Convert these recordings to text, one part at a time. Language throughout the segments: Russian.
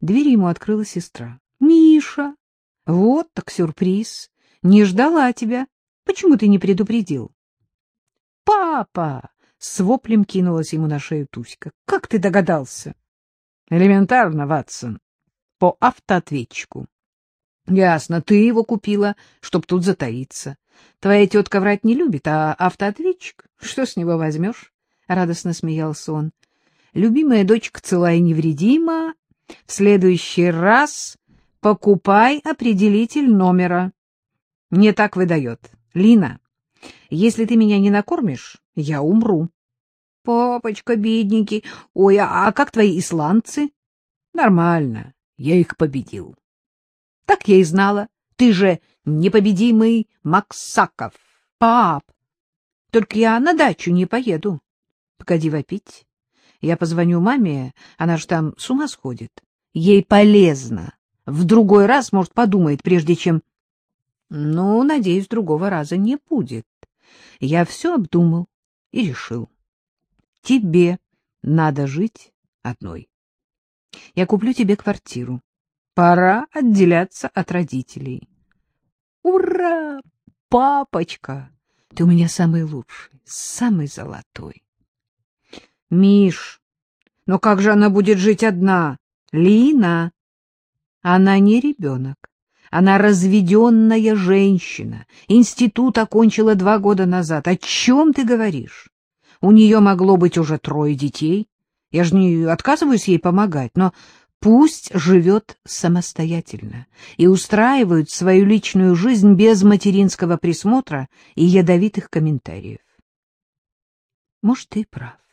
Дверь ему открыла сестра. — Миша! Вот так сюрприз! Не ждала тебя. Почему ты не предупредил? — Папа! — с воплем кинулась ему на шею Туська. — Как ты догадался? — Элементарно, Ватсон. По автоответчику. — Ясно, ты его купила, чтоб тут затаиться. Твоя тетка врать не любит, а автоответчик? Что с него возьмешь? — радостно смеялся он. — Любимая дочка цела и невредима. В следующий раз покупай определитель номера. Не так выдает. Лина, если ты меня не накормишь, я умру. — Папочка, бедненький, ой, а, а как твои исландцы? — Нормально, я их победил. — Так я и знала. Ты же непобедимый Максаков. Пап, только я на дачу не поеду. Погоди вопить. Я позвоню маме, она же там с ума сходит. Ей полезно. В другой раз, может, подумает, прежде чем... Ну, надеюсь, другого раза не будет. Я все обдумал и решил. Тебе надо жить одной. Я куплю тебе квартиру. Пора отделяться от родителей. Ура! Папочка! Ты у меня самый лучший, самый золотой. Миш, но как же она будет жить одна? Лина! Она не ребенок. Она разведенная женщина. Институт окончила два года назад. О чем ты говоришь? У нее могло быть уже трое детей. Я же не отказываюсь ей помогать, но пусть живет самостоятельно и устраивает свою личную жизнь без материнского присмотра и ядовитых комментариев. Может, ты прав, —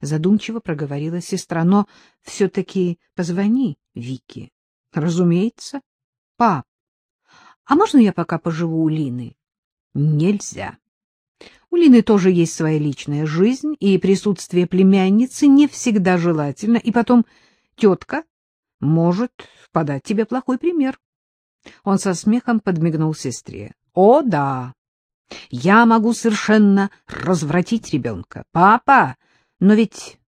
задумчиво проговорила сестра, — но все-таки позвони Вике. Разумеется. Пап, а можно я пока поживу у Лины? Нельзя. У Лины тоже есть своя личная жизнь, и присутствие племянницы не всегда желательно, и потом тетка может подать тебе плохой пример. Он со смехом подмигнул сестре. — О, да, я могу совершенно развратить ребенка. Папа, но ведь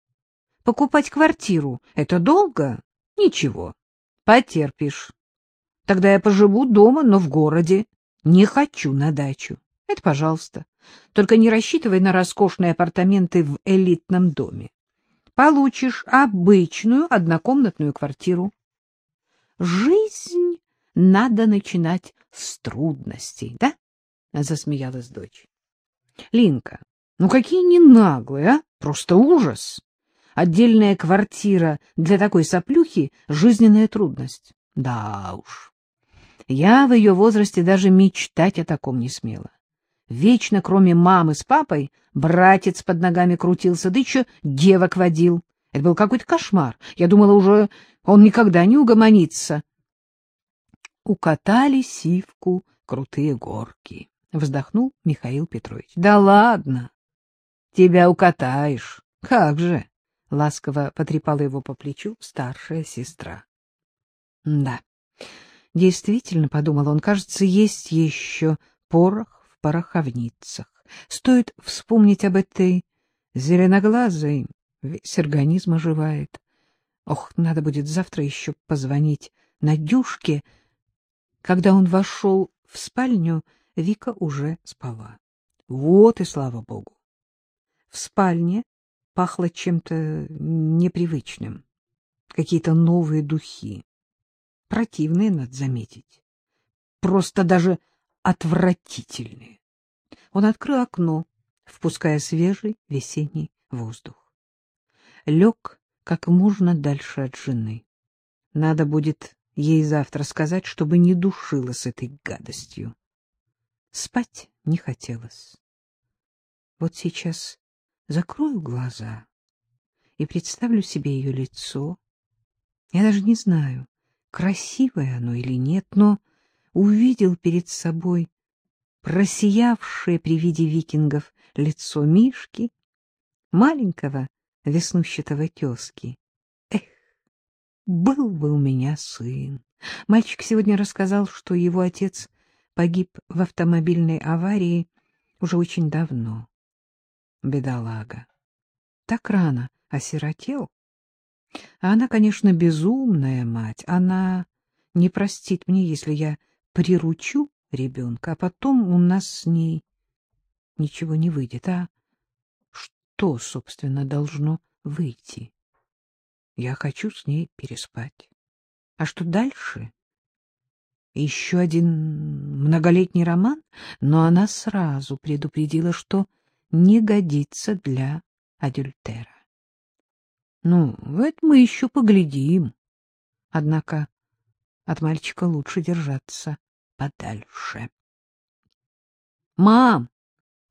покупать квартиру — это долго? Ничего, потерпишь. Тогда я поживу дома, но в городе. Не хочу на дачу. Это пожалуйста. Только не рассчитывай на роскошные апартаменты в элитном доме. Получишь обычную однокомнатную квартиру. Жизнь надо начинать с трудностей, да? — засмеялась дочь. — Линка, ну какие не наглые, а? Просто ужас. Отдельная квартира для такой соплюхи — жизненная трудность. Да уж. Я в ее возрасте даже мечтать о таком не смела. Вечно, кроме мамы с папой, братец под ногами крутился, да еще девок водил. Это был какой-то кошмар. Я думала, уже он никогда не угомонится. Укатали сивку крутые горки. Вздохнул Михаил Петрович. — Да ладно, тебя укатаешь. Как же? — ласково потрепала его по плечу старшая сестра. — Да, действительно, — подумал он, — кажется, есть еще порох в пороховницах. Стоит вспомнить об этой зеленоглазой, весь организм оживает. Ох, надо будет завтра еще позвонить Надюшке. Когда он вошел в спальню, Вика уже спала. Вот и слава богу. В спальне пахло чем-то непривычным. Какие-то новые духи. Противные, надо заметить. Просто даже отвратительные. Он открыл окно, впуская свежий весенний воздух. Лег как можно дальше от жены. Надо будет ей завтра сказать, чтобы не душила с этой гадостью. Спать не хотелось. Вот сейчас закрою глаза и представлю себе ее лицо. Я даже не знаю, красивое оно или нет, но увидел перед собой просиявшее при виде викингов лицо Мишки, маленького веснущатого тезки. Эх, был бы у меня сын. Мальчик сегодня рассказал, что его отец погиб в автомобильной аварии уже очень давно. Бедолага. Так рано осиротел. А она, конечно, безумная мать. Она не простит мне, если я приручу ребенка, а потом у нас с ней ничего не выйдет. А что, собственно, должно выйти? Я хочу с ней переспать. А что дальше? Еще один многолетний роман, но она сразу предупредила, что не годится для адюльтера. Ну, это мы еще поглядим. Однако от мальчика лучше держаться подальше. — Мам,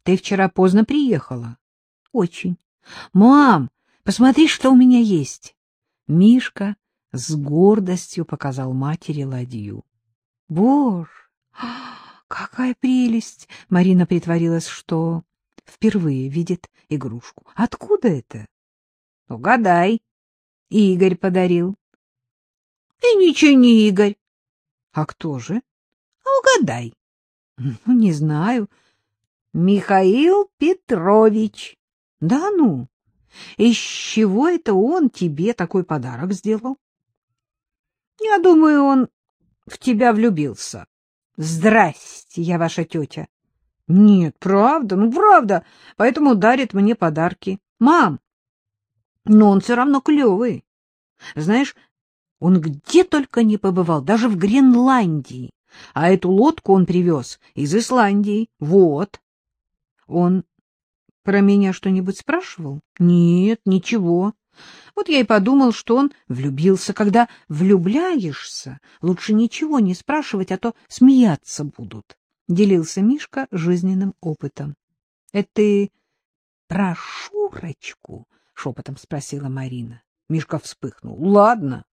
ты вчера поздно приехала? — Очень. — Мам, посмотри, что у меня есть. Мишка с гордостью показал матери ладью. — Боже, какая прелесть! Марина притворилась, что впервые видит игрушку. — Откуда это? — Угадай. Игорь подарил. — И ничего не Игорь. — А кто же? — Угадай. — Ну, не знаю. — Михаил Петрович. — Да ну? Из чего это он тебе такой подарок сделал? — Я думаю, он в тебя влюбился. — Здрасте, я ваша тетя. — Нет, правда, ну правда, поэтому дарит мне подарки. — Мам, но он все равно клевый. Знаешь, он где только не побывал, даже в Гренландии. А эту лодку он привез из Исландии. Вот. Он про меня что-нибудь спрашивал? Нет, ничего. Вот я и подумал, что он влюбился. Когда влюбляешься, лучше ничего не спрашивать, а то смеяться будут. Делился Мишка жизненным опытом. — Это ты про Шурочку? — шепотом спросила Марина. Мишка вспыхнул. — Ладно.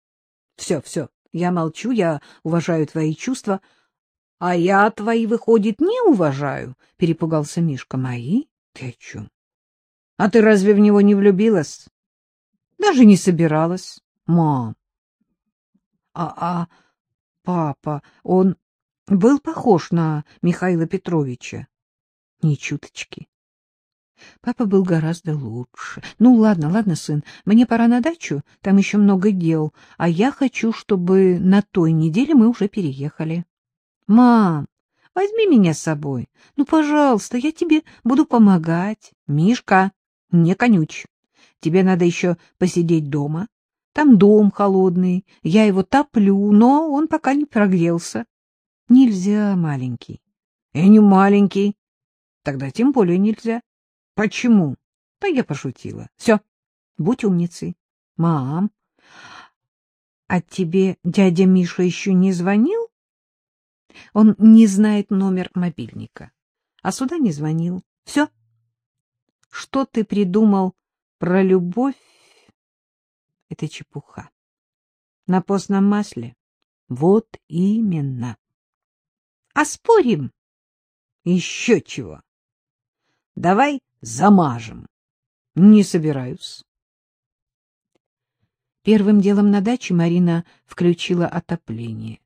Все, все, я молчу, я уважаю твои чувства. — А я твои, выходит, не уважаю? — перепугался Мишка. — Мои? Ты о чем? А ты разве в него не влюбилась? Даже не собиралась. Мам. А, а папа, он был похож на Михаила Петровича? Ни чуточки. Папа был гораздо лучше. Ну, ладно, ладно, сын, мне пора на дачу, там еще много дел, а я хочу, чтобы на той неделе мы уже переехали. Мам, Возьми меня с собой. Ну, пожалуйста, я тебе буду помогать. Мишка, не конюч. Тебе надо еще посидеть дома. Там дом холодный, я его топлю, но он пока не прогрелся. Нельзя, маленький. Я не маленький. Тогда тем более нельзя. Почему? Да я пошутила. Все, будь умницей. Мам, а тебе дядя Миша еще не звонил? Он не знает номер мобильника, а сюда не звонил. Все. Что ты придумал про любовь? Это чепуха. На постном масле? Вот именно. А спорим? Еще чего. Давай замажем. Не собираюсь. Первым делом на даче Марина включила отопление.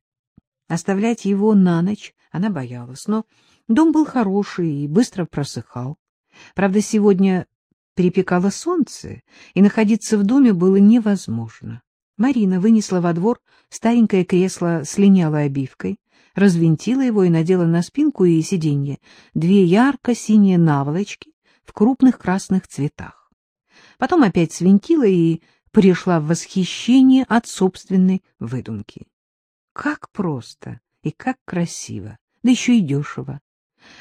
Оставлять его на ночь она боялась, но дом был хороший и быстро просыхал. Правда, сегодня припекало солнце, и находиться в доме было невозможно. Марина вынесла во двор старенькое кресло с линялой обивкой, развинтила его и надела на спинку и сиденье две ярко-синие наволочки в крупных красных цветах. Потом опять свинтила и пришла в восхищение от собственной выдумки. Как просто и как красиво, да еще и дешево.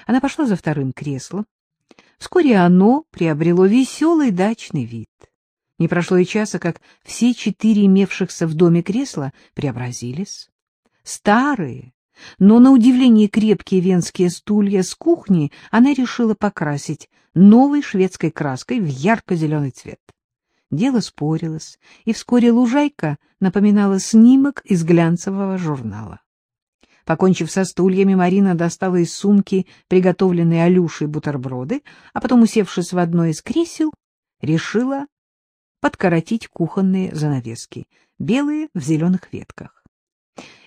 Она пошла за вторым креслом. Вскоре оно приобрело веселый дачный вид. Не прошло и часа, как все четыре имевшихся в доме кресла преобразились. Старые, но на удивление крепкие венские стулья с кухни она решила покрасить новой шведской краской в ярко-зеленый цвет. Дело спорилось, и вскоре лужайка напоминала снимок из глянцевого журнала. Покончив со стульями, Марина достала из сумки приготовленные Алюшей бутерброды, а потом, усевшись в одно из кресел, решила подкоротить кухонные занавески, белые в зеленых ветках.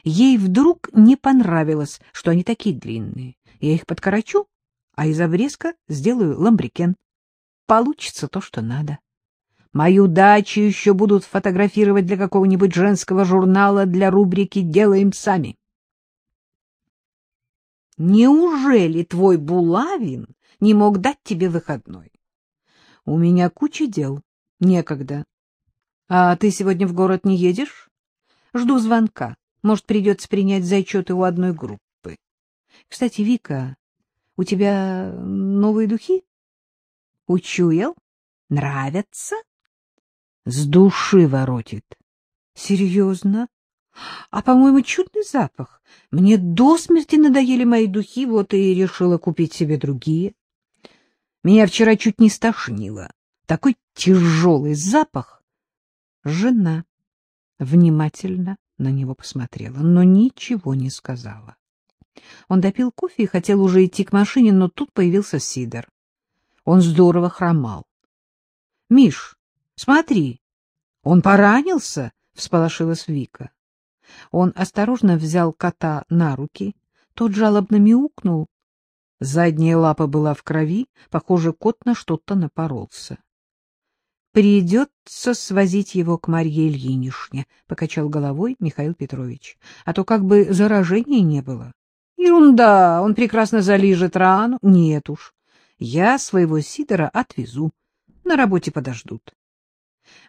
Ей вдруг не понравилось, что они такие длинные. Я их подкорочу, а из обрезка сделаю ламбрикен. Получится то, что надо. Мою дачу еще будут фотографировать для какого-нибудь женского журнала для рубрики «Делаем сами». Неужели твой Булавин не мог дать тебе выходной? У меня куча дел, некогда. А ты сегодня в город не едешь? Жду звонка. Может, придется принять зачеты у одной группы. Кстати, Вика, у тебя новые духи? Учуял? Нравятся? С души воротит. Серьезно? А, по-моему, чудный запах. Мне до смерти надоели мои духи, вот и решила купить себе другие. Меня вчера чуть не стошнило. Такой тяжелый запах. Жена внимательно на него посмотрела, но ничего не сказала. Он допил кофе и хотел уже идти к машине, но тут появился Сидор. Он здорово хромал. — Миш, смотри, он поранился? — всполошилась Вика. Он осторожно взял кота на руки, тот жалобно мяукнул. Задняя лапа была в крови, похоже, кот на что-то напоролся. — Придется свозить его к Марье Ильинишне, — покачал головой Михаил Петрович, — а то как бы заражения не было. — Ерунда, он прекрасно залижет рану. Нет уж, я своего Сидора отвезу, на работе подождут.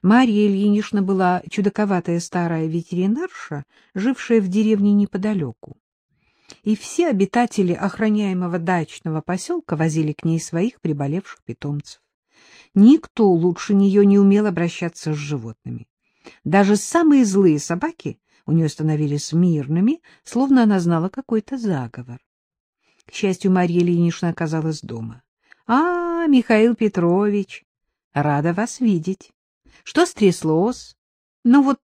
Марья Ильинична была чудаковатая старая ветеринарша, жившая в деревне неподалеку. И все обитатели охраняемого дачного поселка возили к ней своих приболевших питомцев. Никто лучше нее не умел обращаться с животными. Даже самые злые собаки у нее становились мирными, словно она знала какой-то заговор. К счастью, Марья Ильинична оказалась дома. — А, Михаил Петрович, рада вас видеть. Что стряслось? Ну вот,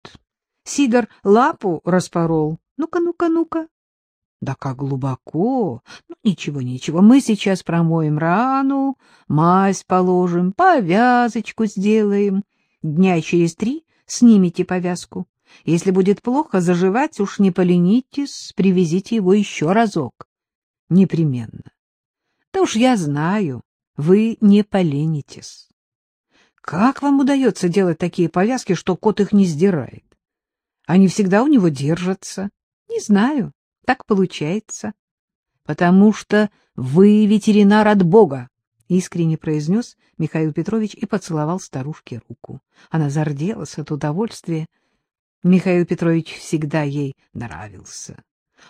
Сидор лапу распорол. Ну-ка, ну-ка, ну-ка. Да как глубоко. Ну, ничего, ничего. Мы сейчас промоем рану, мазь положим, повязочку сделаем. Дня через три снимите повязку. Если будет плохо заживать, уж не поленитесь, привезите его еще разок. Непременно. Да уж я знаю, вы не поленитесь. Как вам удается делать такие повязки, что кот их не сдирает? Они всегда у него держатся. Не знаю, так получается. Потому что вы ветеринар от Бога, — искренне произнес Михаил Петрович и поцеловал старушке руку. Она зарделась от удовольствия. Михаил Петрович всегда ей нравился.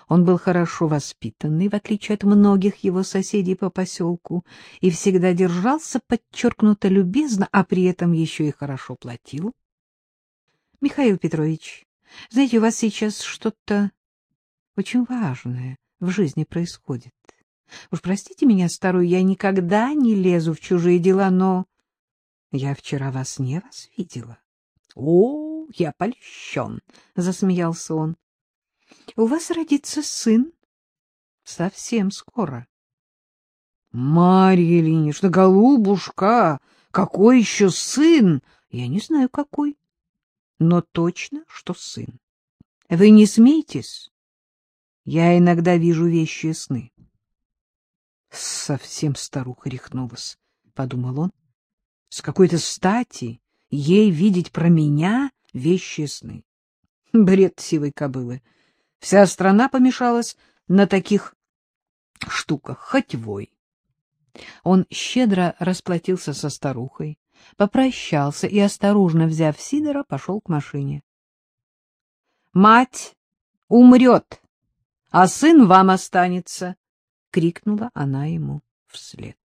Он был хорошо воспитанный, в отличие от многих его соседей по поселку, и всегда держался подчеркнуто любезно, а при этом еще и хорошо платил. — Михаил Петрович, знаете, у вас сейчас что-то очень важное в жизни происходит. Уж простите меня, старую, я никогда не лезу в чужие дела, но я вчера вас не раз видела. — О, я польщен! — засмеялся он. — У вас родится сын. Совсем скоро. — Марья Ильинична, голубушка, какой еще сын? Я не знаю, какой, но точно, что сын. Вы не смейтесь? Я иногда вижу вещи сны. Совсем старуха рехнулась, — подумал он. С какой-то стати ей видеть про меня вещи сны. Бред сивой кобылы. Вся страна помешалась на таких штуках, хоть вой. Он щедро расплатился со старухой, попрощался и, осторожно взяв Сидора, пошел к машине. — Мать умрет, а сын вам останется! — крикнула она ему вслед.